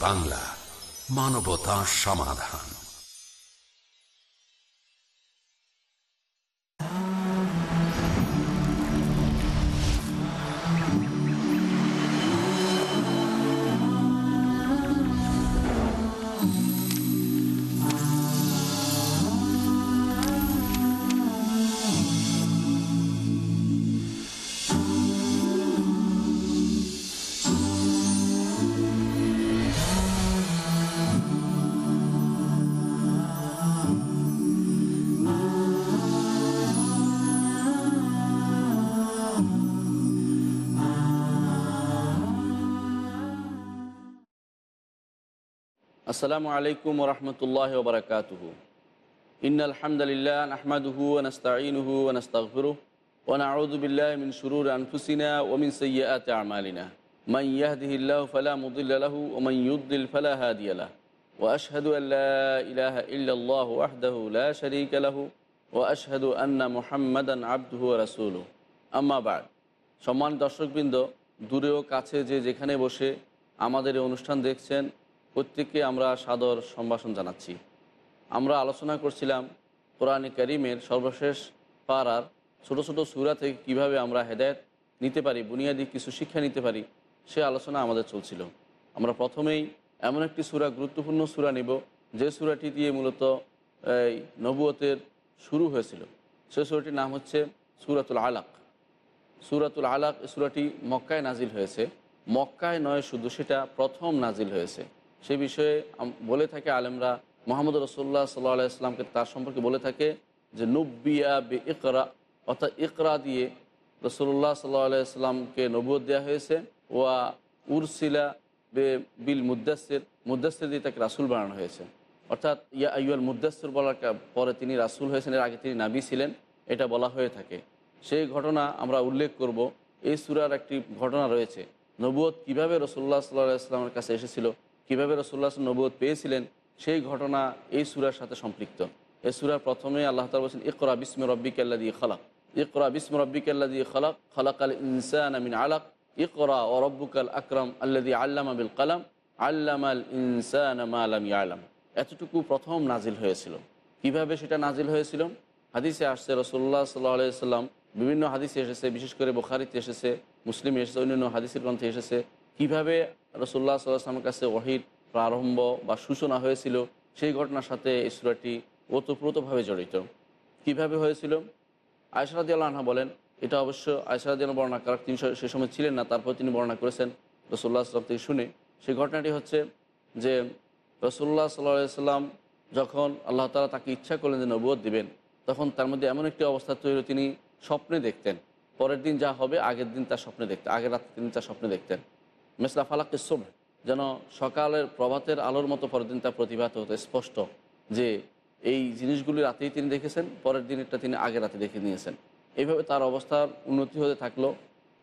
বাংলা মানবতা সমাধান। আসসালামু আলাইকুম রহমতুল্লাহ ববরকাত ইনহামদুলিল্লাহ আহমদুহস্তাইনুহস্তাহরুদিন শুরুর আনফুসিনা ওমিন সৈয়াতিনা মাইয়াহদিল্লাহ ফলাহ ওমাইউদ্দিল ফলাহাদিয়াল واشهد ان لا اله الا الله وحده لا شريك له واشهد ان محمدا عبده ورسوله اما সম্মান দর্শকবৃন্দ দূরেও কাছে যে যেখানে বসে আমাদের অনুষ্ঠান দেখছেন প্রত্যেককে আমরা সাদর সম্ভাষণ জানাচ্ছি। আমরা আলোচনা করছিলাম কোরআন করিমের সর্বশেষ পাড়ার ছোট ছোট সুরা থেকে কীভাবে আমরা হেদায়ত নিতে পারি, বুনিয়াদি কিছু শিক্ষা নিতে পারি, সে আলোচনা আমাদের চলছিল। আমরা প্রথমেই এমন একটি সুরা, গুরুত্বপূর্ণ সুরা নিব, যে সুরাটি দিয়ে মূলত এই নবুয়তের শুরু হয়েছিল। সে সুরাটির নাম হচ্ছে সুরাতুল আলাক। সুরাতুল আলাক সুরাটি মক্কায় নাজিল হয়েছে। মক্কায় নয়, শুধু সেটা প্রথম নাজিল হয়েছে। সে বিষয়ে বলে থাকে আলেমরা, মোহাম্মদ রসোল্লা সাল্লাহ ইসলামকে তার সম্পর্কে বলে থাকে যে, নুব্বিয়া বে ইকরা অর্থাৎ ইকরা দিয়ে রসুল্লাহ সাল্লাহ ইসলামকে নবুয় দেওয়া হয়েছে। ওয়া উরসিলা বে বিল মুদাসির মুদাসির দিয়ে তাকে রাসুল বানানো হয়েছে। অর্থাৎ ইয়া আইয়াল মুদাসির বলার পরে তিনি রাসুল হয়েছেন, এর আগে তিনি নাবি ছিলেন, এটা বলা হয়ে থাকে। সেই ঘটনা আমরা উল্লেখ করব। এই সুরার একটি ঘটনা রয়েছে। নবুয়ত কীভাবে রসুল্লাহ সাল্লাহ ইসলামের কাছে এসেছিল? কীভাবে রসুল্লাহ নবুয়ত পেয়েছিলেন, সেই ঘটনা এই সুরার সাথে সম্পৃক্ত। এই সুরার প্রথমে আল্লাহ তালা বলছেন, ইকরা বিস্ম রব্বিক আল্লা দিয়ে খালাক। ইকরা বিস্ম রব্বিক আল্লা দিয়ে খালাক খালাক আল ইনসান আমিন আলাক। ইকরা ও রব্বুকাল আকরম আল্লাদি আল্লামা বিল কালাম আল্লাম আল ইনসান আলাম ইয়ালাম। এতটুকু প্রথম নাজিল হয়েছিল। কীভাবে সেটা নাজিল হয়েছিল? হাদিসে আসছে রসুল্লাহ সাল্লাহ সাল্লাম বিভিন্ন হাদিসে এসেছে, বিশেষ করে বোখারিতে এসেছে, মুসলিমে এসেছে, অন্যান্য হাদিসের গ্রন্থে এসেছে। কীভাবে রসুল্লাহ সাল্লাহ আসলামের কাছে ওহিদ প্রারম্ভ বা সূচনা হয়েছিল, সেই ঘটনার সাথে এই সুরাটি ওতপ্রোতভাবে জড়িত। কীভাবে হয়েছিল? আয়সরাদি আল্লাহা বলেন, এটা অবশ্য আয়সরাদি বর্ণনা করার তিনি সে সময় ছিলেন না, তারপর তিনি বর্ণনা করেছেন রসুল্লাহ সাল্লাম থেকে শুনে। সেই ঘটনাটি হচ্ছে যে রসুল্লাহ সাল্লাহ সাল্লাম যখন আল্লাহ তালা তাকে ইচ্ছা করলেন যে নবুয়ত দিবেন, তখন তার মধ্যে এমন একটি অবস্থা তৈরি তিনি স্বপ্নে দেখতেন। পরের দিন যা হবে, আগের দিন তার স্বপ্নে দেখতেন, আগের রাত তিনি তার স্বপ্নে দেখতেন। মেসলা ফালাকে সোভ যেন সকালের প্রভাতের আলোর মতো পরের দিন তার প্রতিভাত হতো স্পষ্ট যে এই জিনিসগুলি রাতেই তিনি দেখেছেন, পরের দিনেরটা তিনি আগে রাতে দেখে নিয়েছেন। এইভাবে তার অবস্থার উন্নতি হতে থাকল।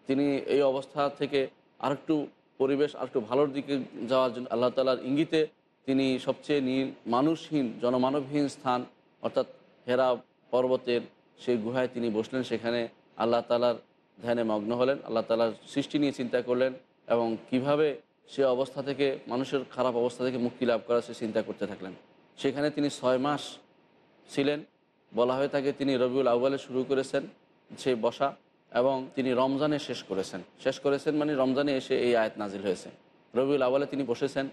তিনি এই অবস্থা থেকে আরেকটু পরিবেশ, আরেকটু ভালোর দিকে যাওয়ার জন্য আল্লাহ তালার ইঙ্গিতে তিনি সবচেয়ে নীল, মানুষহীন, জনমানবহীন স্থান, অর্থাৎ হেরা পর্বতের সেই গুহায় তিনি বসলেন। সেখানে আল্লাহ তালার ধ্যানে মগ্ন হলেন। আল্লাহ তালার সৃষ্টি নিয়ে চিন্তা করলেন। এবং কীভাবে সে অবস্থা থেকে, মানুষের খারাপ অবস্থা থেকে মুক্তি লাভ করার সে চিন্তা করতে থাকলেন। সেখানে তিনি ছয় মাস ছিলেন। বলা হয়ে থাকে তিনি রবিউল আউ্বালে শুরু করেছেন সেই বসা এবং তিনি রমজানে শেষ করেছেন। শেষ করেছেন মানে রমজানে এসে এই আয়াত নাজিল হয়েছে। রবিউল আউ্বালে তিনি বসেছেন।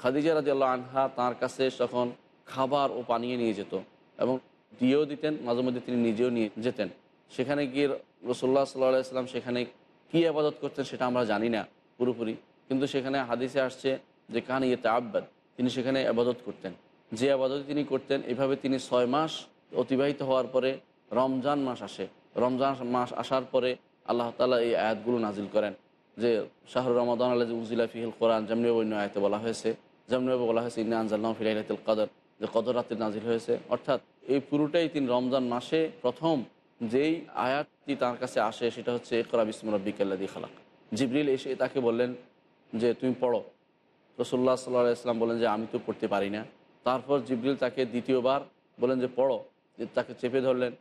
খাদিজা রাজি আল্লাহ আনহা তাঁর কাছে তখন খাবার ও পানীয় নিয়ে যেত এবং দিয়েও দিতেন, মাঝে মধ্যে তিনি নিজেও নিয়ে যেতেন। সেখানে গিয়ে রসোল্লা সাল্লাহ সাল্লাম সেখানে কী আবাদত করতেন সেটা আমরা জানি না পুরোপুরি। কিন্তু সেখানে হাদিসে আসছে যে কান ইয়েতে আব্বাদ তিনি সেখানে আবাদত করতেন। যে আবাদত তিনি করতেন, এভাবে তিনি ছয় মাস অতিবাহিত হওয়ার পরে রমজান মাস আসে। রমজান মাস আসার পরে আল্লাহ তালা এই আয়াতগুলো নাজিল করেন যে শাহরুর রমাদান আল্লাহ উজিলা ফিহিল কোরআন যেমনিভাবে অন্য আয়তে বলা হয়েছে যেমনিভাবে বলা হয়েছে, ইন্না আনজাল্লাম ফিলাইলাতুল কদর, যে কদর রাতে নাজিল হয়েছে। অর্থাৎ এই পুরোটাই তিনি রমজান মাসে প্রথম যেই আয়াতটি তার কাছে আসে সেটা হচ্ছে একরা বিসমরব্বিকাল্লাদি খালাক। জিবরিল এসে তাকে বললেন যে, তুমি পড়ো। রসুল্লাহ সাল্লাহ ইসলাম বলেন যে, আমি তো পড়তে পারি না। তারপর জিবরিল তাকে দ্বিতীয়বার বলেন যে, পড়ো। যে, তাকে চেপে ধরলেন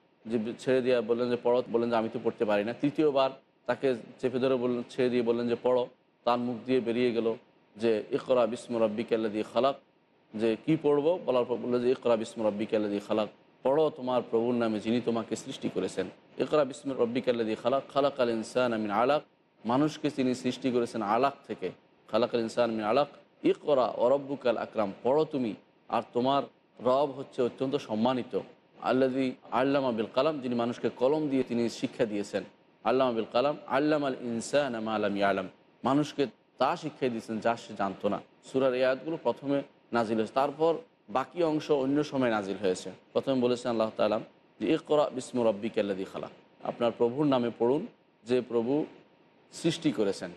ছেড়ে দিয়ে বললেন যে, পড়ো। বলেন যে, আমি তো পড়তে পারি না। তৃতীয়বার তাকে চেপে ধরে বললেন, ছেড়ে দিয়ে বললেন যে, পড়ো। তার মুখ দিয়ে বেরিয়ে গেল যে, ইকরা বিসমু রব্বিক আল্লাদি খালাক। যে, কি পড়ব? বলার পর বলল যে, ইকরা বিসমু রব্বিক আল্লাদি খালাক। পড়ো তোমার প্রভুর নামে যিনি তোমাকে সৃষ্টি করেছেন। ইকরা বিসমু রব্বিক আল্লাদি খালাক খালাক আল ইনসান আমিন আলাক। মানুষকে তিনি সৃষ্টি করেছেন আলাক থেকে। খালাক আল ইনসান আমিন আলাক। ইকরা অরব্বুকাল আকরাম, পড়ো তুমি। আর তোমার রব হচ্ছে অত্যন্ত সম্মানিত। আল্লাদি আল্লামা বিল কালাম, যিনি মানুষকে কলম দিয়ে তিনি শিক্ষা দিয়েছেন। আল্লামা বিল কালাম আল্লাম আল ইনসান আমা আলাম ইয়ালাম। মানুষকে তা শিক্ষা দিয়েছেন যা সে জানতো না। সুরার এই আয়াতগুলো প্রথমে নাজিল হয়েছে। তারপর বাকি অংশ অন্য সময় নাজিল হয়েছে। প্রথমে বলেছেন আল্লাহ তালাম যে ইকরা বিসমু রব্বিক আল্লাদি খালাক। আপনার প্রভুর নামে পড়ুন, যে প্রভু সৃষ্টি করেছেন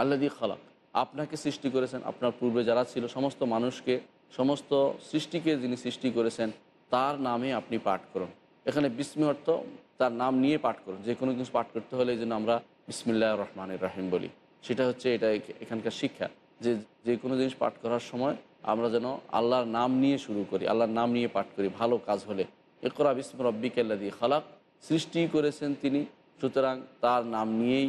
আল্লাদি খালাক। আপনাকে সৃষ্টি করেছেন, আপনার পূর্বে যারা ছিল, সমস্ত মানুষকে, সমস্ত সৃষ্টিকে যিনি সৃষ্টি করেছেন, তার নামে আপনি পাঠ করুন। এখানে বিস্মি অর্থ তার নাম নিয়ে পাঠ করুন। যে কোনো কিছু পাঠ করতে হলে জন্য আমরা বিসমিল্লাহ রহমানের রাহিম বলি। সেটা হচ্ছে এটা এখানকার শিক্ষা, যে যে কোনো জিনিস পাঠ করার সময় আমরা যেন আল্লাহর নাম নিয়ে শুরু করি, আল্লাহর নাম নিয়ে পাঠ করি, ভালো কাজ হলে। একরা বিসম রব্বিকাল্লাদি খালাক। সৃষ্টি করেছেন তিনি, সুতরাং তার নাম নিয়েই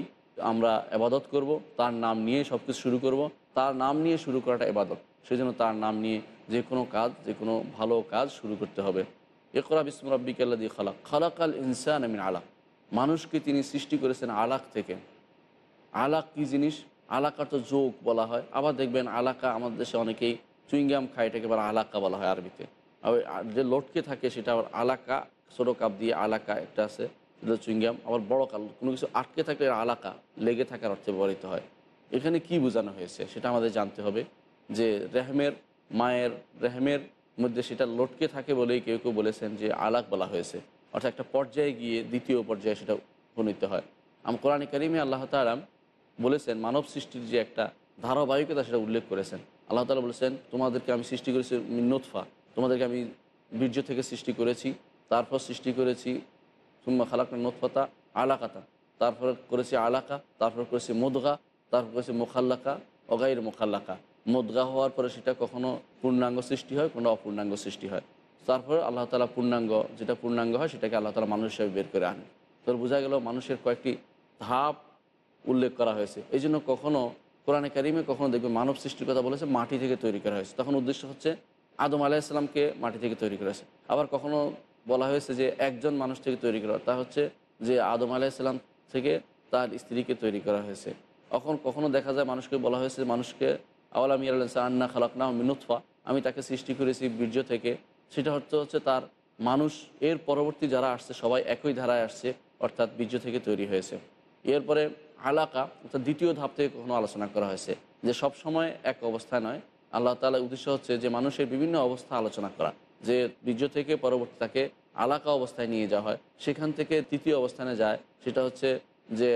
আমরা এবাদত করব, তার নাম নিয়ে সব কিছু শুরু করব, তার নাম নিয়ে শুরু করাটা এবাদত সেজন্য তার নাম নিয়ে যে কোনো কাজ, যে কোনো ভালো কাজ শুরু করতে হবে। একরা বিসম রব্বিকাল্লাদি খালাক খালাক। আল ইনসান আমিন আলাক। মানুষকে তিনি সৃষ্টি করেছেন আলাক থেকে? আলাক কি জিনিস? আলাকা তো যোগ বলা হয়। আবার দেখবেন আলাকা আমাদের দেশে অনেকেই চুইংগাম খায় এটাকে আবার আলাকা বলা হয় আরবিতে। আর যে লটকে থাকে সেটা আবার আলাকা, ছোটো কাপ দিয়ে আলাকা একটা আছে, সেটা চুইংগাম। আবার বড় কাল কোনো কিছু আটকে থাকলে আলাকা, লেগে থাকার অর্থে ব্যবহৃত হয়। এখানে কি বোঝানো হয়েছে সেটা আমাদের জানতে হবে যে রেহমের, মায়ের, রেহমের মধ্যে সেটা লটকে থাকে বলেই কেউ কেউ বলেছেন যে আলাক বলা হয়েছে। অর্থাৎ একটা পর্যায়ে গিয়ে দ্বিতীয় পর্যায়ে সেটা উপনীত হয়। আম কোরআন করিমে আল্লাহ তালাম বলেছেন, মানব সৃষ্টির যে একটা ধারাবাহিকতা সেটা উল্লেখ করেছেন। আল্লাহ তালা বলেছেন, তোমাদেরকে আমি সৃষ্টি করেছি নোৎফা তোমাদেরকে আমি বীর্য থেকে সৃষ্টি করেছি। তারপর সৃষ্টি করেছি, সুম্মা খালাক নোৎফাতা আলাকাতা। তারপর করেছি আলাকা, তারপর করেছি মোদগা, তারপর করেছি মোখাল্লাকা অগাইর মোখাল্লাকা। মোদগা হওয়ার পরে সেটা কখনো পূর্ণাঙ্গ সৃষ্টি হয়, কোনো অপূর্ণাঙ্গ সৃষ্টি হয়। তারপর আল্লাহ তালা পূর্ণাঙ্গ, যেটা পূর্ণাঙ্গ হয় সেটাকে আল্লাহ তালা মানুষ হিসাবে বের করে আনে তোর বোঝা গেল মানুষের কয়েকটি ধাপ উল্লেখ করা হয়েছে। এই জন্য কখনো কোরআনে কারিমে কখনো দেখবে মানব সৃষ্টির কথা বলেছে, মাটি থেকে তৈরি করা হয়েছে। তখন উদ্দেশ্য হচ্ছে আদম আলাইসাল্লামকে মাটি থেকে তৈরি করা হয়েছে। আবার কখনো বলা হয়েছে যে একজন মানুষ থেকে তৈরি করা, তা হচ্ছে যে আদম আলাইসাল্লাম থেকে তার স্ত্রীকে তৈরি করা হয়েছে। এখন কখনো দেখা যায় মানুষকে বলা হয়েছে মানুষকে, আওয়ালাম ইয়াল্লাহ আন্না খালাক না মিনুৎফা আমি তাকে সৃষ্টি করেছি বীর্য থেকে। সেটা হচ্ছে হচ্ছে তার মানুষ, এর পরবর্তী যারা আসছে সবাই একই ধারায় আসছে, অর্থাৎ বীর্য থেকে তৈরি হয়েছে। এরপরে আলাকা, অর্থাৎ দ্বিতীয় ধাপ থেকে কখনো আলোচনা করা হয়েছে যে সব সময় এক অবস্থায় নয়। আল্লাহ তালা উদ্দেশ্য হচ্ছে যে মানুষের বিভিন্ন অবস্থা আলোচনা করা। যে বীর্য থেকে পরবর্তী তাকে আলাকা অবস্থায় নিয়ে যাওয়া হয়, সেখান থেকে তৃতীয় অবস্থানে যায়। সেটা হচ্ছে যে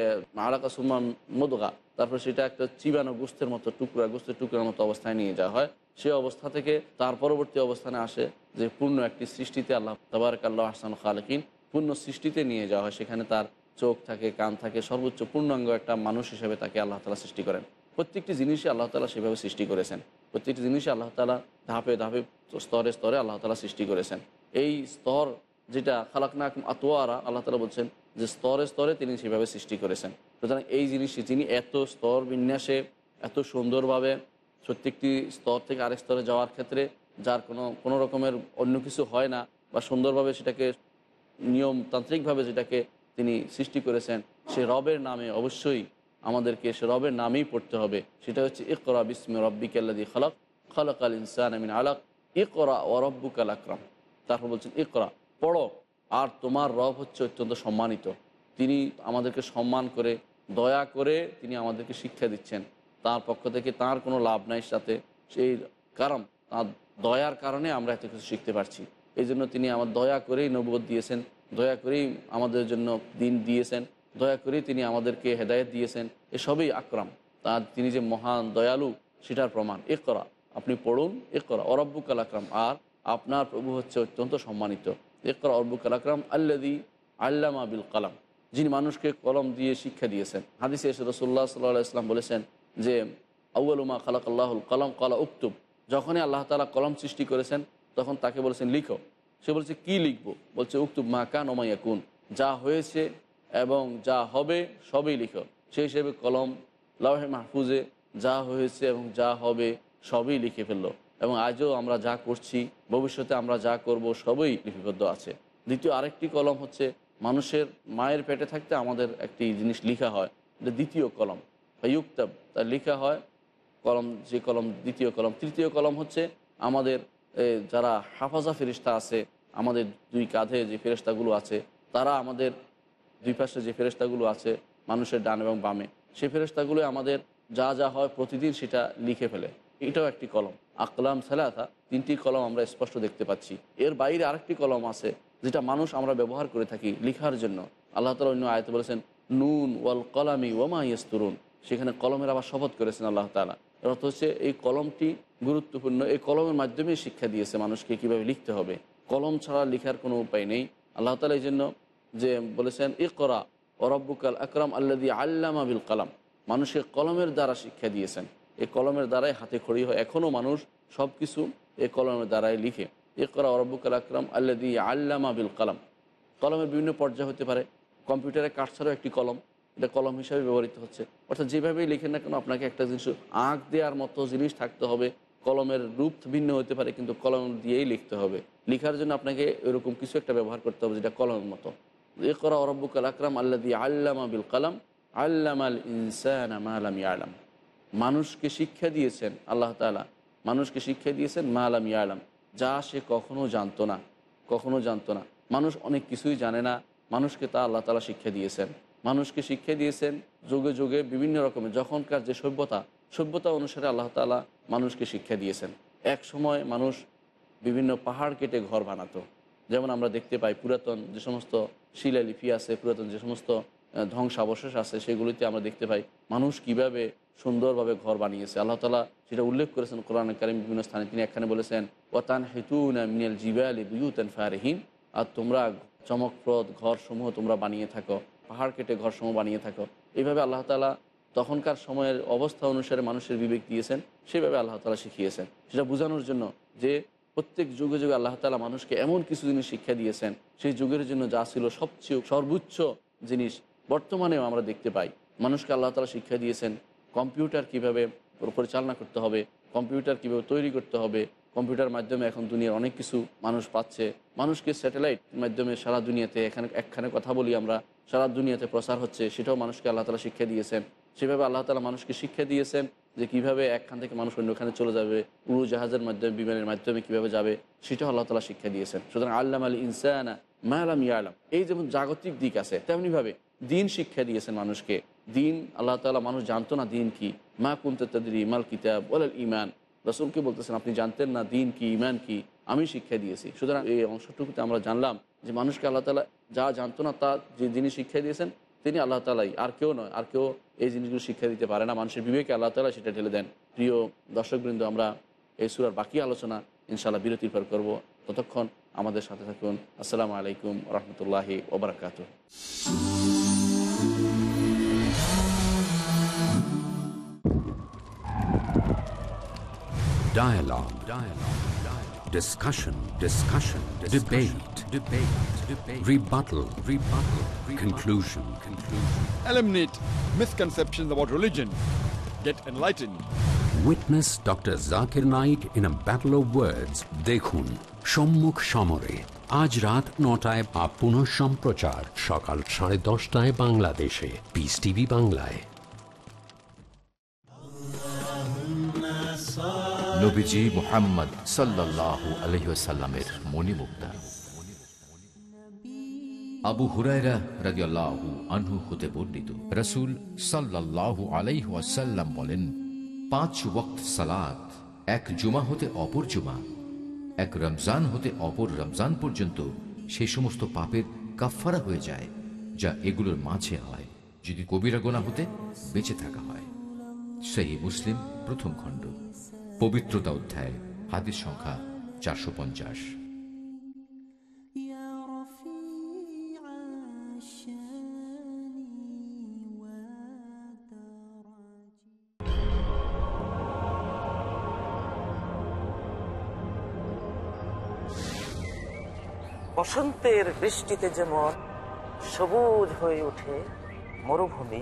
আলাকা সুম্মা মদগা, তারপর সেটা একটা চিবানো গুস্তের মতো, টুকরা, গুস্তের টুকরার মতো অবস্থায় নিয়ে যাওয়া হয়। সে অবস্থা থেকে তার পরবর্তী অবস্থানে আসে যে পূর্ণ একটি সৃষ্টিতে আল্লাহ তাবারক আল্লাহ আহসান খালকিন পূর্ণ সৃষ্টিতে নিয়ে যাওয়া হয়। সেখানে তার চোখ থাকে, কান থাকে, সর্বোচ্চ পূর্ণাঙ্গ একটা মানুষ হিসেবে তাকে আল্লাহ তালা সৃষ্টি করেন। প্রত্যেকটি জিনিসই আল্লাহ তালা সেভাবে সৃষ্টি করেছেন। প্রত্যেকটি জিনিসই আল্লাহ তালা ধাপে ধাপে স্তরে স্তরে আল্লাহ তালা সৃষ্টি করেছেন। এই স্তর যেটা খালাকনা আতোয়ারা আল্লাহ তালা বলছেন যে স্তরে স্তরে তিনি সেভাবে সৃষ্টি করেছেন। সুতরাং এই জিনিসটি তিনি এত স্তর বিন্যাসে, এত সুন্দরভাবে প্রত্যেকটি স্তর থেকে আরেক স্তরে যাওয়ার ক্ষেত্রে যার কোনো কোনো রকমের অন্য কিছু হয় না বা সুন্দরভাবে সেটাকে নিয়মতান্ত্রিকভাবে যেটাকে তিনি সৃষ্টি করেছেন, সে রবের নামে অবশ্যই আমাদেরকে সে রবের নামেই পড়তে হবে। সেটা হচ্ছে, ইকরা বিসমে রব্বিকাল্লাদি খালাক খালাক আল ইনসান আমিন আলাক, ইকরা ও রব্বুকাল আকরাম। তারপর বলছেন, ইকরা, পড়ো, আর তোমার রব হচ্ছে অত্যন্ত সম্মানিত। তিনি আমাদেরকে সম্মান করে, দয়া করে তিনি আমাদেরকে শিক্ষা দিচ্ছেন। তার পক্ষ থেকে তার কোনো লাভ নাই, সাথে সেই কারণ, তার দয়ার কারণে আমরা এত কিছু শিখতে পারছি। এই জন্য তিনি আমার দয়া করেই নবদ দিয়েছেন। দয়া করেই আমাদের জন্য দিন দিয়েছেন। দয়া করেই তিনি আমাদেরকে হেদায়ত দিয়েছেন। এসবই আকরাম। তার তিনি যে মহান দয়ালু, সেটার প্রমাণ। এ করা আপনি পড়ুন। এ করা অরব্বুকাল আকরাম। আর আপনার প্রভু হচ্ছে অত্যন্ত সম্মানিত। এ করা অরব্বুকাল আকরাম আল্লাদি আল্লামা বিল কালাম। যিনি মানুষকে কলম দিয়ে শিক্ষা দিয়েছেন। হাদিসে এসে রসুল্লাহ সাল্লাহ ইসলাম বলেছেন যে আউ্লুমা খালাক আল্লাহুল কলম কলা উক্তুব। যখনই আল্লাহ তালা কলম সৃষ্টি করেছেন, তখন তাকে বলেছেন, লিখো। সে বলছে, কি লিখব? বলছে উক্তুব মা কান ওমাইয়া কুন যা হয়েছে এবং যা হবে সবই লিখো। সেই হিসেবে কলম লাহে মাহফুজে যা হয়েছে এবং যা হবে সবই লিখে ফেলল। এবং আজও আমরা যা করছি, ভবিষ্যতে আমরা যা করব, সবই লিপিবদ্ধ আছে। দ্বিতীয় আরেকটি কলম হচ্ছে, মানুষের মায়ের পেটে থাকতে আমাদের একটি জিনিস লিখা হয়। এটা দ্বিতীয় কলম। ইউক্তাব তা লেখা হয়। কলম, যে কলম, দ্বিতীয় কলম। তৃতীয় কলম হচ্ছে, আমাদের যারা হাফাজা ফেরিস্তা আছে, আমাদের দুই কাঁধে যে ফেরিস্তাগুলো আছে, তারা আমাদের দুই পাশে যে ফেরিস্তাগুলো আছে, মানুষের ডান এবং বামে সেই ফেরিস্তাগুলো আমাদের যা যা হয় প্রতিদিন সেটা লিখে ফেলে। এটাও একটি কলম। আকলাম সালাথা তিনটি কলম আমরা স্পষ্ট দেখতে পাচ্ছি। এর বাইরে আরেকটি কলম আছে, যেটা মানুষ আমরা ব্যবহার করে থাকি লিখার জন্য। আল্লাহ তালা অন্য আয়তে বলেছেন, নুন ওয়াল কলামি ওমা ইয়স্তুরুন। সেখানে কলমের আবার শপথ করেছেন আল্লাহ তালা এর অর্থ হচ্ছে, এই কলমটি গুরুত্বপূর্ণ। এই কলমের মাধ্যমে শিক্ষা দিয়েছে মানুষকে কীভাবে লিখতে হবে। কলম ছাড়া লেখার কোনো উপায় নেই। আল্লাহ তালা এই জন্য যে বলেছেন এ করা ওরব্বুকাল আকরাম আল্লাদি আল্লামা বিল কালাম। মানুষকে কলমের দ্বারা শিক্ষা দিয়েছেন। এই কলমের দ্বারাই হাতে খড়ি হয়। এখনও মানুষ সব কিছু এই কলমের দ্বারাই লিখে। এ করা ওরব্বুকাল আকরাম আল্লাদি আল্লামা বিল কালাম। কলমের বিভিন্ন পর্যায় হতে পারে। কম্পিউটারে কাঠ ছাড়াও একটি কলম। এটা কলম হিসাবে ব্যবহৃত হচ্ছে। অর্থাৎ যেভাবেই লেখেন না কেন, আপনাকে একটা জিনিস আঁক দেওয়ার মতো জিনিস থাকতে হবে। কলমের রূপ ভিন্ন হতে পারে, কিন্তু কলম দিয়েই লিখতে হবে। লেখার জন্য আপনাকে এরকম কিছু একটা ব্যবহার করতে হবে যেটা কলমের মতো। এ করা অরব্বুকাল আকরাম আল্লা দিয়ে আল্লামা বিল কালাম আল্লাম আল ইনসান আলাম আলাম মানুষকে শিক্ষা দিয়েছেন আল্লাহ তালা মানুষকে শিক্ষা দিয়েছেন মা আলাম আলাম যা সে কখনো জানতো না, কখনো জানতো না। মানুষ অনেক কিছুই জানে না। মানুষকে তা আল্লাহ তালা শিক্ষা দিয়েছেন। মানুষকে শিক্ষা দিয়েছেন যুগে যুগে বিভিন্ন রকমের। যখনকার যে সভ্যতা সভ্যতা অনুসারে আল্লাহ তালা মানুষকে শিক্ষা দিয়েছেন। এক সময় মানুষ বিভিন্ন পাহাড় কেটে ঘর বানাতো। যেমন আমরা দেখতে পাই পুরাতন যে সমস্ত শিলালিপি আছে, পুরাতন যে সমস্ত ধ্বংসাবশেষ আছে, সেগুলিতে আমরা দেখতে পাই মানুষ কীভাবে সুন্দরভাবে ঘর বানিয়েছে। আল্লাহ তালা সেটা উল্লেখ করেছেন কোরআন কারিম বিভিন্ন স্থানে, তিনি এখানে বলেছেন ওয়াতান হেতুন মিনাল জিবালি বুয়ুতান ফারহিন আর তোমরা চমকপ্রদ ঘরসমূহ তোমরা বানিয়ে থাকো, পাহাড় কেটে ঘরসমূহ বানিয়ে থাকো। এইভাবে আল্লাহ তালা তখনকার সময়ের অবস্থা অনুসারে মানুষের বিবেক দিয়েছেন, সেভাবে আল্লাহ তালা শিখিয়েছেন। সেটা বোঝানোর জন্য যে প্রত্যেক যুগে যুগে আল্লাহ তালা মানুষকে এমন কিছু জিনিস শিক্ষা দিয়েছেন, সেই যুগের জন্য যা ছিল সবচেয়ে সর্বোচ্চ জিনিস বর্তমানেও আমরা দেখতে পাই। মানুষকে আল্লাহ তালা শিক্ষা দিয়েছেন কম্পিউটার কীভাবে পরিচালনা করতে হবে, কম্পিউটার কীভাবে তৈরি করতে হবে, কম্পিউটার মাধ্যমে এখন দুনিয়ার অনেক কিছু মানুষ পাচ্ছে। মানুষকে স্যাটেলাইট মাধ্যমে সারা দুনিয়াতে এখানে একখানে কথা বলি আমরা, সারা দুনিয়াতে প্রচার হচ্ছে, সেটাও মানুষকে আল্লাহ তালা শিক্ষা দিয়েছেন। সেভাবে আল্লাহ তালা মানুষকে শিক্ষা দিয়েছেন যে কীভাবে একখান থেকে মানুষ অন্যখানে চলে যাবে উড়োজাহাজের মাধ্যমে, বিমানের মাধ্যমে কীভাবে যাবে, সেটাও আল্লাহ তালা শিক্ষা দিয়েছেন। সুতরাং আল্লাহ আলী ইনসানা মা আলাম ইয়া আলাম এই যেমন জাগতিক দিক আছে, তেমনিভাবে দিন শিক্ষা দিয়েছেন মানুষকে। দিন, আল্লাহ তালা মানুষ জানতো না দিন কি। মা কুন্তদি ইমাল কিতাব ওলাল ইমান রসুলকে বলতেছেন, আপনি জানতেন না দিন কি ইমান কি? আমি শিক্ষা দিয়েছি। সুতরাং এই অংশটুকুতে আমরা জানলাম যে মানুষকে আল্লাহ তালা যা জানতো না তা যে যিনি শিক্ষা দিয়েছেন তিনি আল্লাহ তালাই আর কেউ নয়, আর কেউ এই জিনিসগুলো শিক্ষা দিতে পারে না। মানুষের বিবেকে আল্লাহ তালা সেটা ঢেলে দেন। প্রিয় দর্শকবৃন্দ, আমরা এই সুরার বাকি আলোচনা ইনশাল্লাহ বিরতির পর করব। ততক্ষণ আমাদের সাথে থাকুন। আসসালামু আলাইকুম রহমতুল্লাহি ওবরাকাত Dialogue. Dialogue. Dialogue. Discussion. Discussion. Debate. Debate. Debate. Rebuttal. Rebuttal. Conclusion. Conclusion. eliminate misconceptions about religion. Get enlightened. Witness Dr. Zakir Naik in a battle of words. দেখুন সম্মুখ সমরে আজ রাত নটায় বা পুনঃ সম্প্রচার সকাল সাড়ে দশটায় বাংলাদেশে পিস টিভি বাংলায় নবীজি মোহাম্মদ সাল্লাল্লাহু আলহিসাল্লামের মণিমুক্তা। আবু হুরায়রা রাদিয়াল্লাহু আনহু হতে বর্ণিত, রাসূল সাল্লাল্লাহু আলাইহি ওয়াসাল্লাম বলেন, পাঁচ ওয়াক্ত সালাত, এক জুমা হতে অপর জুমা, এক রমজান হতে অপর রমজান পর্যন্ত সেই সমস্ত পাপের কাফফারা হয়ে যায়, যা এগুলোর মাঝে হয়, যদি কবিরা গোনা হতে বেঁচে থাকা হয়। সেই মুসলিম প্রথম খণ্ড। পবিত্রতা অধ্যায় হাদিস সংখ্যা চারশো পঞ্চাশ। বসন্তের বৃষ্টিতে যেমন সবুজ হয়ে ওঠে মরুভূমি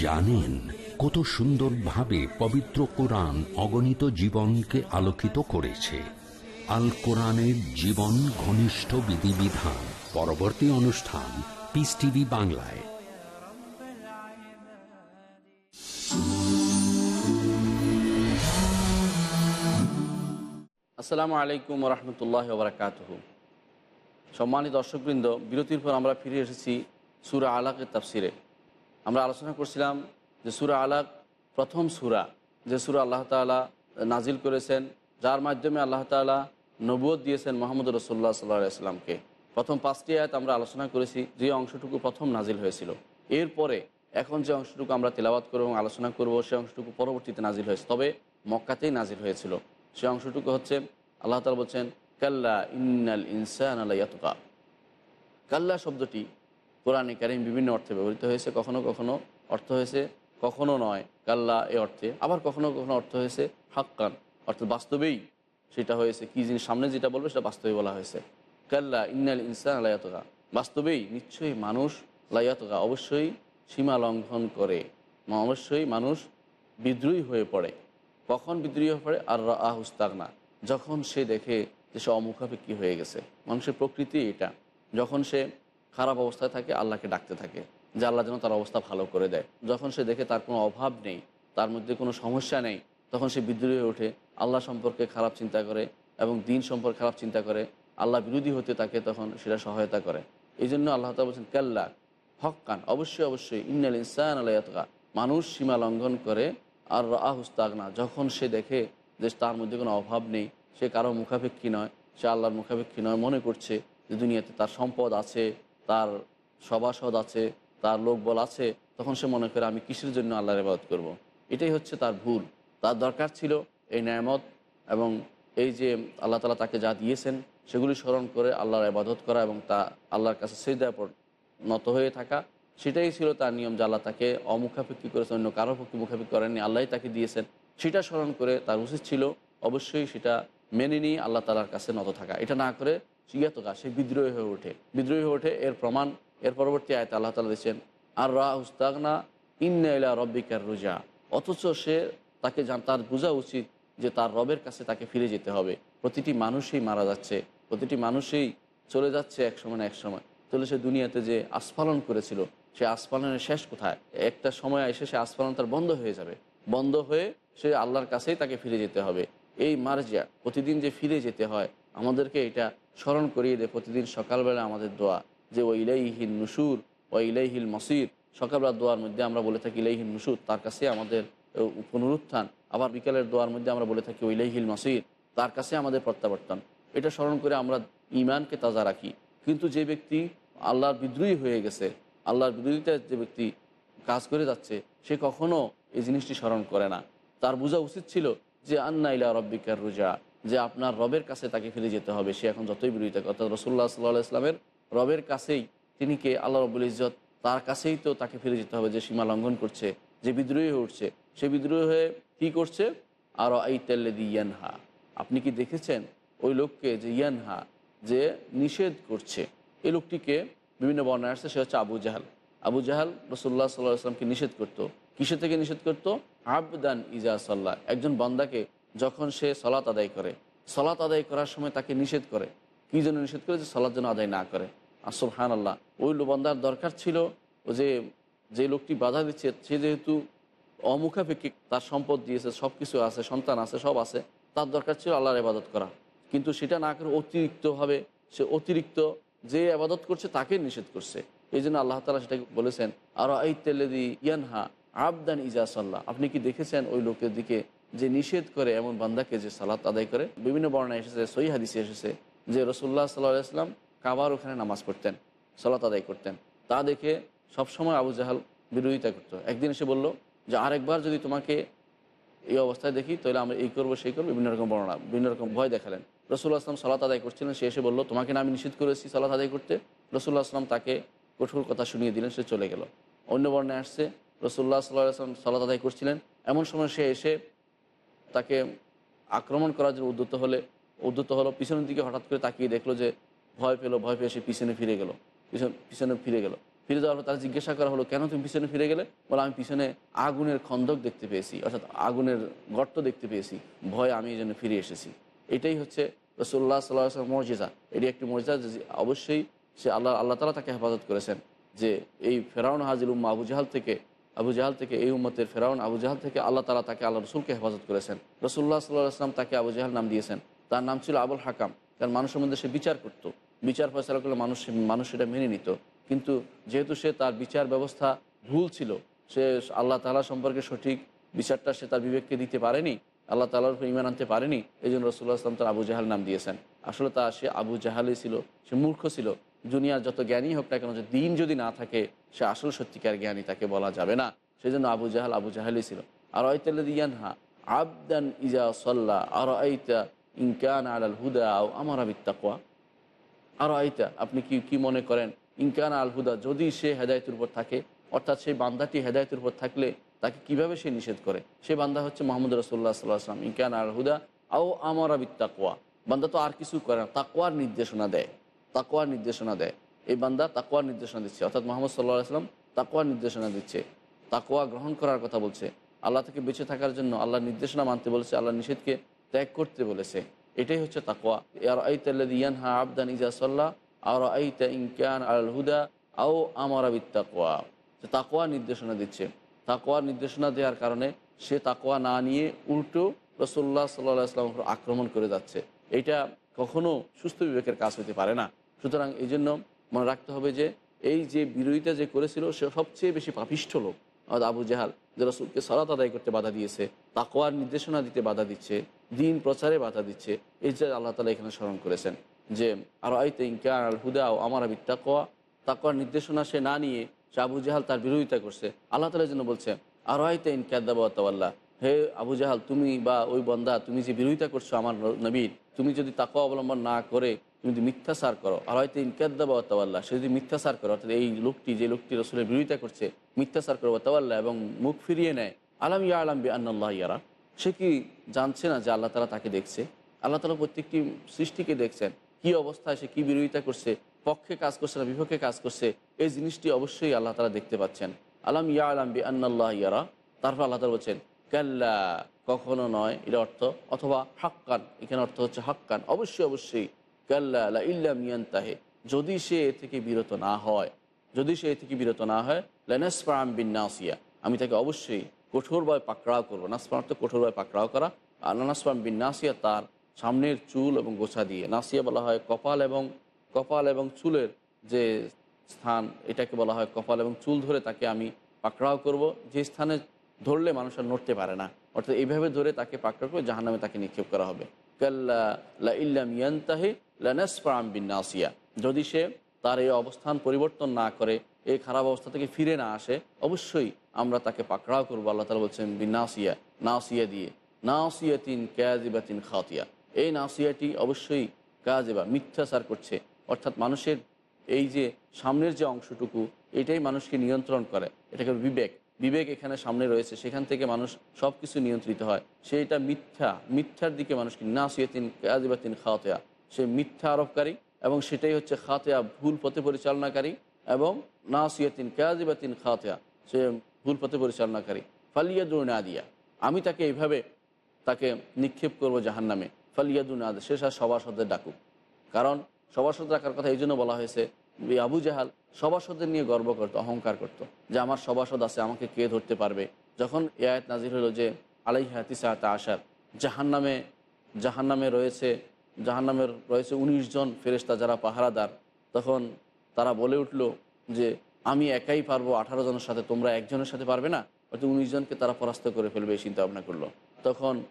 জানেন কত সুন্দরভাবে পবিত্র কোরআন অগণিত জীবনকে আলোকিত করেছে। আল কোরআনের জীবন ঘনিষ্ঠ বিধিবিধান। পরবর্তী অনুষ্ঠান পিস টিভি বাংলায়। আসসালামু আলাইকুম রহমতুল্লাহ বারকাত সম্মানিত দর্শকবৃন্দ, বিরতির পর আমরা ফিরে এসেছি সুরা আলাকের তাফসিরে। আমরা আলোচনা করছিলাম যে সুরা আলাক প্রথম সুরা, যে সুরা আল্লাহ তালা নাজিল করেছেন, যার মাধ্যমে আল্লাহ তালা নবুয় দিয়েছেন মোহাম্মদ রসোল্লা সাল্লাহ প্রথম পাঁচটি আয়াত আমরা আলোচনা করেছি যে অংশটুকু প্রথম নাজিল হয়েছিল। এরপরে এখন যে অংশটুকু আমরা তেলাওয়াত করব এবং আলোচনা করব, সে অংশটুকু পরবর্তীতে নাজিল হয়েছে। তবে মক্কাতেই নাজিল হয়েছিল। সে অংশটুকু হচ্ছে আল্লাহ তালা বলছেন, কাল্লা ইন্নাল ইনসান আল্লাহ কাল্লা শব্দটি কোরআনে কারিম বিভিন্ন অর্থে ব্যবহৃত হয়েছে, কখনো কখনো অর্থ হয়েছে কখনো নয়। কাল্লা এ অর্থে, আবার কখনো কখনো অর্থ হয়েছে হাক্কান, অর্থাৎ বাস্তবেই সেটা হয়েছে। কি জিনিস সামনে যেটা বলবে সেটা বাস্তবে বলা হয়েছে। কাল্লা ইন্নাল ইনসান লায়াতকা বাস্তবেই নিশ্চয়ই মানুষ লায়াতকা অবশ্যই সীমা লঙ্ঘন করে। অবশ্যই মানুষ বিদ্রোহী হয়ে পড়ে। কখন বিদ্রোহী হয়ে পড়ে? আর আহুস্তাগনা যখন সে দেখে যে সে অমুখাপেক্ষী হয়ে গেছে, মানুষের প্রকৃতি এটা। যখন সে খারাপ অবস্থায় থাকে, আল্লাহকে ডাকতে থাকে, যে আল্লাহ যেন তার অবস্থা ভালো করে দেয়। যখন সে দেখে তার কোনো অভাব নেই, তার মধ্যে কোনো সমস্যা নেই, তখন সে বিদ্রোহী হয়ে ওঠে, আল্লাহ সম্পর্কে খারাপ চিন্তা করে এবং দিন সম্পর্কে খারাপ চিন্তা করে, আল্লাহ বিরোধী হতে তাকে তখন সেটা সহায়তা করে। এই জন্য আল্লাহ তালা বলছেন, কাল্লা হকান অবশ্যই অবশ্যই, ইন্নাল ইনসান আলাইয়াতকা মানুষ সীমা লঙ্ঘন করে, আর আহুস্তাগনা যখন সে দেখে যে তার মধ্যে কোনো অভাব নেই। সে কারও মুখাপেক্ষী নয়। সে আল্লাহর মুখাপেক্ষী নয় মনে করছে যে দুনিয়াতে তার সম্পদ আছে, তার সভাসদ আছে, তার লোকবল আছে। তখন সে মনে করে, আমি কিসের জন্য আল্লাহর ইবাদত করব। এটাই হচ্ছে তার ভুল। তার দরকার ছিল এই ন্যায়ামত এবং এই যে আল্লাহ তালা তাকে যা দিয়েছেন, সেগুলি স্মরণ করে আল্লাহর ইবাদত করা এবং তা আল্লাহর কাছে সেদায় নত হয়ে থাকা। সেটাই ছিল তার নিয়ম যে আল্লাহ তাকে অমুখাপেক্ষী করেছেন, অন্য কারও পক্ষে মুখাপেক্ষি করেননি। আল্লাহই তাকে দিয়েছেন। সেটা স্মরণ করে তার উচিত ছিল অবশ্যই সেটা মেনে নিয়ে আল্লাহ তালার কাছে নত থাকা। এটা না করে চিয়াতকা সে বিদ্রোহী হয়ে ওঠে। বিদ্রোহী হয়ে ওঠে, এর প্রমাণ, এর পরবর্তী আয়তে আল্লাহ তালা দিচ্ছেন, আর রা উস্তাগনা ইন্না রব্বিকার রোজা। অথচ সে তাকে জান, তার বোঝা উচিত যে তার রবের কাছে তাকে ফিরে যেতে হবে। প্রতিটি মানুষই মারা যাচ্ছে, প্রতিটি মানুষই চলে যাচ্ছে এক সময় না এক সময়। তাহলে সে দুনিয়াতে যে আস্ফালন করেছিল, সে আস্ফালনের শেষ কোথায়? একটা সময় এসে সে আস্ফালন তার বন্ধ হয়ে যাবে। বন্ধ হয়ে সে আল্লাহর কাছেই তাকে ফিরে যেতে হবে। এই মার্জিয়া, প্রতিদিন যে ফিরে যেতে হয়, আমাদেরকে এটা স্মরণ করিয়ে দেয় প্রতিদিন সকালবেলা আমাদের দোয়া। যে ও ইলাইহিল নুসুর ও ইলাইহিল মসির। সকালবেলা দোয়ার মধ্যে আমরা বলে থাকি ইলাইহিল নুসুর, তার কাছে আমাদের পুনরুত্থান। আবার বিকালের দোয়ার মধ্যে আমরা বলে থাকি ইলাইহিল মসির, তার কাছে আমাদের প্রত্যাবর্তন। এটা স্মরণ করে আমরা ইমানকে তাজা রাখি। কিন্তু যে ব্যক্তি আল্লাহর বিদ্রোহী হয়ে গেছে, আল্লাহর বিরোধিতায় যে ব্যক্তি কাজ করে যাচ্ছে, সে কখনো এই জিনিসটি স্মরণ করে না। তার বোঝা উচিত ছিল যে, আন্না ইলা রব্বিকার রোজা যে আপনার রবের কাছে তাকে ফিরে যেতে হবে। সে এখন যতই বিরোধিতা করে অর্থাৎ রসুল্লাহ সাল্লাহ ইসলামের রবের কাছেই তিনি কে? আল্লাহ রবুল ইজত তার কাছেই তো তাকে ফিরে যেতে হবে যে, সীমা লঙ্ঘন করছে, যে বিদ্রোহী হয়ে উঠছে। সে বিদ্রোহী হয়ে কী করছে? আর এই তেল্লেদি ইয়ানহা। আপনি কি দেখেছেন ওই লোককে যে ইয়ানহা, যে নিষেধ করছে? এই লোকটিকে বিভিন্ন বর্ণায় আসছে, সে হচ্ছে আবু জাহাল। আবু জাহাল রসুল্লাহ সাল্লাহ আসলামকে নিষেধ করতো। কিসে থেকে নিষেধ করতো? আবদান ইজা সাল্লাহ একজন বান্দাকে যখন সে সলাত আদায় করে। সলাত আদায় করার সময় তাকে নিষেধ করে। কী জন্য নিষেধ করে? যে সলাৎ যেন আদায় না করে। আসব হান আল্লাহ ওই লো- বান্দার দরকার ছিল যে যে লোকটি বাধা দিচ্ছে, সে যেহেতু অমুখাপেক্ষিক তার সম্পদ দিয়েছে সব কিছু আছে, সন্তান আছে, সব আছে, তার দরকার ছিল আল্লাহর ইবাদত করা। কিন্তু সেটা না করে অতিরিক্তভাবে, সে অতিরিক্ত যে আবাদত করছে তাকে নিষেধ করছে। এই জন্য আল্লাহ তালা সেটাকে বলেছেন আর এই তেলেদি ইয়ানহা আবদান ইজা সাল্লাহ। আপনি কি দেখেছেন ওই লোকের দিকে যে নিষেধ করে এমন বান্দাকে যে সালাত আদায় করে? বিভিন্ন বর্ণায় এসেছে সই হাদিসে এসেছে যে রসুল্লাহ সাল্লাহ ইসলাম কাবার ওখানে নামাজ পড়তেন, সালাত আদায় করতেন। তা দেখে সবসময় আবু জাহাল বিরোধিতা করতো। একদিন এসে বলল যে, আরেকবার যদি তোমাকে এই অবস্থায় দেখি, তাহলে আমরা এই করব, সেই করব। বিভিন্ন রকম বর্ণনা, বিভিন্ন রকম ভয় দেখালেন। রসুল্লাহ আসলাম সালাত আদায় করছিলেন, সে এসে বলল, তোমাকে না আমি নিষেধ করেছি সালাত আদায় করতে? রসুল্লাহ আসলাম তাকে কঠোর কথা শুনিয়ে দিলেন, সে চলে গেল। অন্য বর্ণায় আসছে রসুল্লাহ সাল্লাহ আসলাম সালাত আদায় করছিলেন। এমন সময় সে এসে তাকে আক্রমণ করার জন্য উদ্যত হলে, উদ্যত হলো, পিছনের দিকে হঠাৎ করে তাকিয়ে দেখল যে ভয় পেল, ভয় পেয়ে সে পিছনে ফিরে গেল। পিছন, পিছনে ফিরে গেল। ফিরে যাওয়ার পর তার জিজ্ঞাসা করা হলো, কেন তুমি পিছনে ফিরে গেলে? বলে, আমি পিছনে আগুনের খন্দক দেখতে পেয়েছি, অর্থাৎ আগুনের গর্ত দেখতে পেয়েছি। ভয় আমি এই জন্য ফিরে এসেছি। এটাই হচ্ছে রসুল্লাহ সাল্লাহ মর্যাদা। এটি একটি মর্যাদা যে অবশ্যই সে আল্লাহ আল্লাহ তালা তাকে হেফাজত করেছেন যে এই ফেরাউন হাজিল উম্মা আবু জাহাল থেকে আবু জাহাল থেকে এই উম্মতের ফেরাউন, আবু জাহাল থেকে আল্লাহ তালা তাকে আল্লাহ রসুলকে হেফাজত করেছেন। রসুল্লাহ সাল্লাহ আসলাম তাকে আবু জাহাল নাম দিয়েছেন। তার নাম ছিল আবুল হাকাম। কারণ মানুষের মধ্যে সে বিচার করত। বিচার ফয়সলা করলে মানুষ মানুষ সেটা মেনে নিত। কিন্তু যেহেতু সে তার বিচার ব্যবস্থা ভুল ছিল, সে আল্লাহ তালা সম্পর্কে সঠিক বিচারটা সে তার বিবেককে দিতে পারেনি, আল্লাহ তালার উপর ইমান আনতে পারেনি, এই জন্য রসুল্লাহ আসলাম তার আবু জাহাল নাম দিয়েছেন। আসলে তা সে আবু জাহালই ছিল, সে মূর্খ ছিল। দুনিয়ার যত জ্ঞানী হোক না কেন, যে দিন যদি না থাকে, সে আসল সত্যিকার জ্ঞানী তাকে বলা যাবে না। সেই জন্য আবু জাহাল আবু জাহালই ছিল। আর ইয়ানহা, আবদান ইজা সল্লাহ আর আইতা ইনকান আল হুদা আও আমার আবিত্তাকুয়া আর আইতা আপনি কি কি মনে করেন? ইনকান আল হুদা, যদি সে হেদায়তের উপর থাকে, অর্থাৎ সেই বান্দাটি হেদায়তের উপর থাকলে তাকে কীভাবে সে নিষেধ করে? সে বান্দা হচ্ছে মোহাম্মদ রসুল্লাহ সাল্লাহ আসলাম ইনকান আল হুদা আও আমার আবিত্তাকুয়া বান্দা তো আর কিছু করে না তাকুয়ার নির্দেশনা দেয়। তাকুয়ার নির্দেশনা দেয়। এই বান্দা তাকুয়ার নির্দেশনা দিচ্ছে। অর্থাৎ মোহাম্মদ সাল্লাহ আসলাম তাকুয়ার নির্দেশনা দিচ্ছে। তাকোয়া গ্রহণ করার কথা বলছে। আল্লাহ থেকে বেঁচে থাকার জন্য আল্লাহ নির্দেশনা মানতে বলেছে আল্লাহ নিষেধকে ত্যাগ করতে বলেছে। এটাই হচ্ছে তাকোয়া আর আইতাল্লাদিয়ানহা আবদান ইজা সাল্লাহ আর আইতা ইনকান আল হুদা, আও আমার তাকোয়া তাকোয়া নির্দেশনা দিচ্ছে। তাকোয়ার নির্দেশনা দেওয়ার কারণে সে তাকোয়া না নিয়ে উল্টো রসল্লাহ সাল্লাহ আক্রমণ করে যাচ্ছে। এটা কখনো সুস্থ বিবেকের কাজ হতে পারে না। সুতরাং এই জন্য মনে রাখতে হবে যে এই যে বিরোধিতা যে করেছিল, সে সবচেয়ে বেশি পাপিষ্ঠ লোক। আবু জাহাল, যে রসুলকে সালাত আদায় করতে বাধা দিয়েছে তাকোয়ার নির্দেশনা দিতে বাধা দিচ্ছে, দিন প্রচারে বাধা দিচ্ছে, এই যে আল্লাহ তালা এখানে স্মরণ করেছেন যে আর আইতে ইনকার আল হুদা ও আমার আবি তাকোয়া তাকোয়ার নির্দেশনা সে না নিয়ে সে আবু জাহাল তার বিরোধিতা করছে। আল্লাহ তালা যেন বলছে আর আইতে ইনকাদ্দাবাল্লাহ হে আবু জাহাল, তুমি বা ওই বন্দা, তুমি যে বিরোধিতা করছ আমার নবীর, তুমি যদি তাকোয়া অবলম্বন না করে যদি মিথ্যাচার করো, আর হয়তো ইনকাদ্দাবা তাওয়াল্লাহ সে যদি মিথ্যাচার করো, অর্থাৎ এই লোকটি, যে লোকটি রসুলের বিরোধিতা করছে, মিথ্যাচার করব তাওয়াল্লাহ এবং মুখ ফিরিয়ে নেয়, আলম ইয়া আলম বি আন্নাল্লাহ ইয়ারা, সে কি জানছে না যে আল্লাহ তালা তাকে দেখছে? আল্লাহ তালা প্রত্যেকটি সৃষ্টিকে দেখছেন। কি অবস্থায় সে কি বিরোধিতা করছে? পক্ষে কাজ করছে না, বিপক্ষে কাজ করছে? এই জিনিসটি অবশ্যই আল্লাহ তালা দেখতে পাচ্ছেন। আলম ইয়া আলম বি আন্নাল্লাহ ইয়ারা, তারপর আল্লাহ তালা বলছেন, কাল্লা কখনো নয়, এটা অর্থ, অথবা হাক্কান, এখানে অর্থ হচ্ছে হাক্কান। অবশ্যই অবশ্যই কাল্লা ইল্লা মিয়ান্তাহে যদি সে এ থেকে বিরত না হয়, যদি সে এ থেকে বিরত না হয় লেনাসপাম বিন নাসিয়া আমি তাকে অবশ্যই কঠোরভাবে পাকড়াও করব। নাসপাম তো কঠোরভাবে পাকড়াও করা। আর নাসপাম বিন তার সামনের চুল এবং গোছা দিয়ে। নাসিয়া বলা হয় কপাল এবং কপাল এবং চুলের যে স্থান, এটাকে বলা হয় কপাল এবং চুল ধরে তাকে আমি পাকড়াও করব। যে স্থানে ধরলে মানুষ আর নড়তে পারে না। অর্থাৎ এইভাবে ধরে তাকে পাকড়া করে জাহান্নামে তাকে নিক্ষেপ করা হবে। কাল্লা ইল্লাম ইয়ান্তাহি লানাসফাম বিন নাসিয়া যদি সে তার এই অবস্থান পরিবর্তন না করে, এই খারাপ অবস্থা থেকে ফিরে না আসে, অবশ্যই আমরা তাকে পাকড়াও করব, আল্লাহ তালা বলছেন বিন নাসিয়া দিয়ে। নাসিয়াতিন ক্যাজিবাতিন খাতিয়া। এই নাসিয়াটি অবশ্যই কাজেবা মিথ্যাচার করছে। অর্থাৎ মানুষের এই যে সামনের যে অংশটুকু, এটাই মানুষকে নিয়ন্ত্রণ করে। এটাকে বিবেক। বিবেক এখানে সামনে রয়েছে। সেখান থেকে মানুষ সব কিছু নিয়ন্ত্রিত হয়। সেইটা মিথ্যা। মিথ্যার দিকে মানুষকে, নাসিয়াতিন কাজিবাতিন খাওয়া সে মিথ্যা আরোপকারী এবং সেটাই হচ্ছে খাতেয়া, ভুল পথে পরিচালনাকারী এবং নাসিয়াতিন কাজিবাতিন খাতেয়া, সে ভুল পথে পরিচালনাকারী। ফালিয়া না দিয়া আমি তাকে এইভাবে তাকে নিক্ষেপ করব জাহান নামে ফালিয়াদু না সে সার সভাসদের ডাকুক। কারণ সভাসদ রাখার কথা এই জন্য বলা হয়েছে আবু জাহাল সভাসদের নিয়ে গর্ব করতো, অহংকার করতো। যে আমার সভাসদ আছে, আমাকে কে ধরতে পারবে? যখন এ নাজির হলো যে আলাই হাতিসাহাতা আসার জাহান নামে জাহান নামে রয়েছে জাহান্নামের রয়েছে ১৯ জন ফেরেস্তা যারা পাহারাদার। তখন তারা বলে উঠল যে, আমি একাই পারব, আঠারো জনের সাথে, তোমরা একজনের সাথে পারবে না? হয়তো উনিশ জনকে তারা পরাস্ত করে ফেলবে এই চিন্তা ভাবনা করল। তখন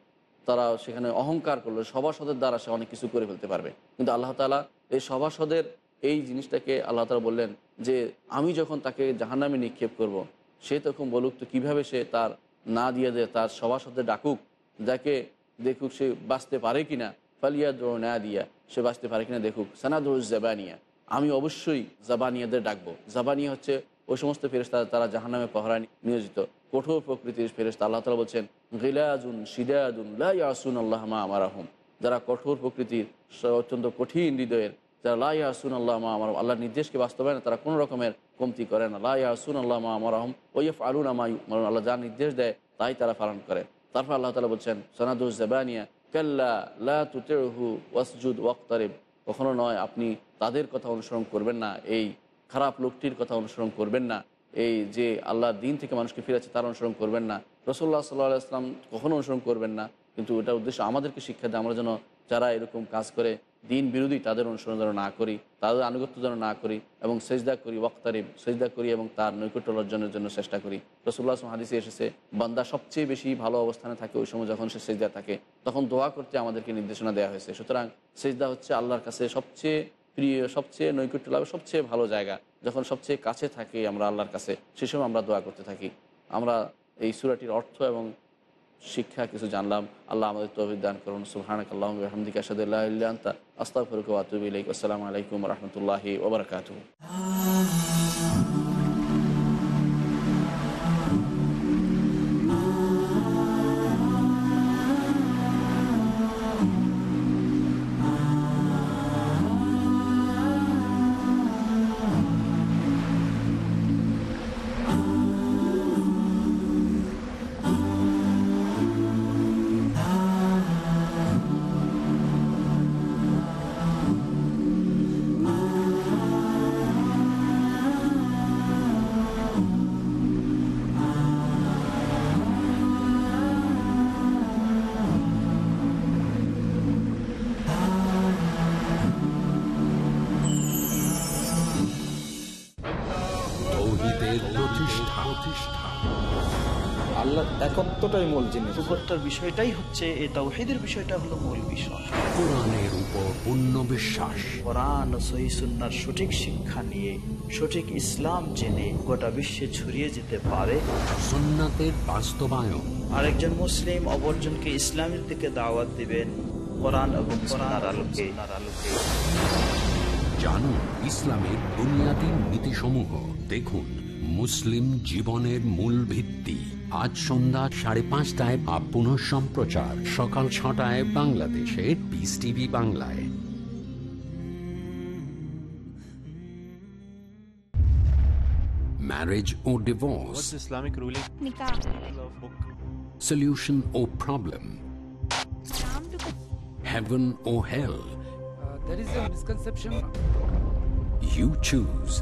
তারা সেখানে অহংকার করল, সভাসদের দ্বারা সে অনেক কিছু করে ফেলতে পারবে। কিন্তু আল্লাহ তালা এই সভাসদের এই জিনিসটাকে আল্লাহ তালা বললেন যে, আমি যখন তাকে জাহান্নামে নিক্ষেপ করব। সে তখন বলুক তো কীভাবে সে তার না দিয়ে দেয়, তার সভাসদের ডাকুক, যাকে দেখুক সে বাঁচতে পারে কিনা? ফালিয়া না দিয়া সে বাঁচতে পারে কিনা দেখুক। সানাদুর জাবানিয়া। আমি অবশ্যই জাবানিয়াদের ডাকবো। জাবানিয়া হচ্ছে ওই সমস্ত ফেরেস্তা তারা জাহান্নামে পহরা নিয়োজিত। কঠোর প্রকৃতির ফেরেস্তা আল্লাহ তালা বলছেন গিলাজুন সিদাজুন লাসুন আল্লাহ মা আমার আহম যারা কঠোর প্রকৃতির অত্যন্ত কঠিন হৃদয়ের, যারা লাই আসুন আল্লাহ মা আমার আল্লাহর নির্দেশকে বাস্তবায়ন তারা কোনো রকমের কমতি করে না। লাই আসুন আল্লাহ মা আমার আহম ওইফ আলুন আমা আল্লাহ যা নির্দেশ দেয়, তাই তারা পালন করে। তারপর আল্লাহ তালা বলছেন সনাদুজ জাবানিয়া কাল্লা ওয়াসজুদ ওয়াক্তারিব। কখনো নয়, আপনি তাদের কথা অনুসরণ করবেন না, এই খারাপ লোকটির কথা অনুসরণ করবেন না, এই যে আল্লাহ দিন থেকে মানুষকে ফিরেছে তার অনুসরণ করবেন না। রসল্লাহ সাল্লাহ আসলাম কখনো অনুসরণ করবেন না, কিন্তু এটা উদ্দেশ্য আমাদেরকে শিক্ষা দেয়, আমরা যেন যারা এরকম কাজ করে, দিন বিরোধী তাদের অনুসরণ যেন না করি, তাদের আনুগত্য যেন না করি এবং সেজদা করি ওয়াক্তারিব সেজদা করি এবং তার নৈকট্য অর্জনের জন্য চেষ্টা করি। রসুল্লাহ হাদিসে এসেছে, বান্দা সবচেয়ে বেশি ভালো অবস্থানে থাকে ওই সময় যখন সে সেজদা থাকে, তখন দোয়া করতে আমাদেরকে নির্দেশনা দেওয়া হয়েছে। সুতরাং সেজদা হচ্ছে আল্লাহর কাছে সবচেয়ে প্রিয়, সবচেয়ে নৈকট্য লাভের সবচেয়ে ভালো জায়গা। যখন সবচেয়ে কাছে থাকি আমরা আল্লাহর কাছে, সে সময় আমরা দোয়া করতে থাকি। আমরা এই সুরাটির অর্থ এবং শিক্ষা, কিছু জানলাম। আল্লাহ আমাদের তৌফিক দান করুন। সুবহানাক আল্লাহুম্মা ওয়া বিহামদিকা আশহাদু আল্লা ইলাহা ইল্লা আনতা। আস্তাগফিরুকা ওয়া আতুবু ইলাইক। আসসালামু আলাইকুম রাহমাতুল্লাহি ওয়া প্রতিষ্ঠা। আল্লাহ একত্বটাই মূল জিনিস। উপত্যার বিষয়টাই হচ্ছে এই তাওহিদের বিষয়টা হলো মূল বিষয়। কোরআনের উপর পূর্ণ বিশ্বাস। কোরআন ও সহি সুন্নার সঠিক শিক্ষা নিয়ে সঠিক ইসলাম জেনে গোটা বিশ্বে ছড়িয়ে যেতে পারে। সুন্নাতের বাস্তবায়ন। আরেকজন মুসলিম অপরজনকে ইসলামের দিকে দাওয়াত দিবেন কোরআন এবং কোরআন আলোকে। আলোকে। জানুন ইসলামের বুনিয়াদী নীতিসমূহ। দেখুন মুসলিম জীবনের মূল ভিত্তি আজ সন্ধ্যা সাড়ে পাঁচটায় বা পুনঃ সম্প্রচার সকাল ছটায় বাংলাদেশে পিস টিভি বাংলায় marriage O divorce Islamic ruling solution or problem heaven or hell there is a misconception. You choose.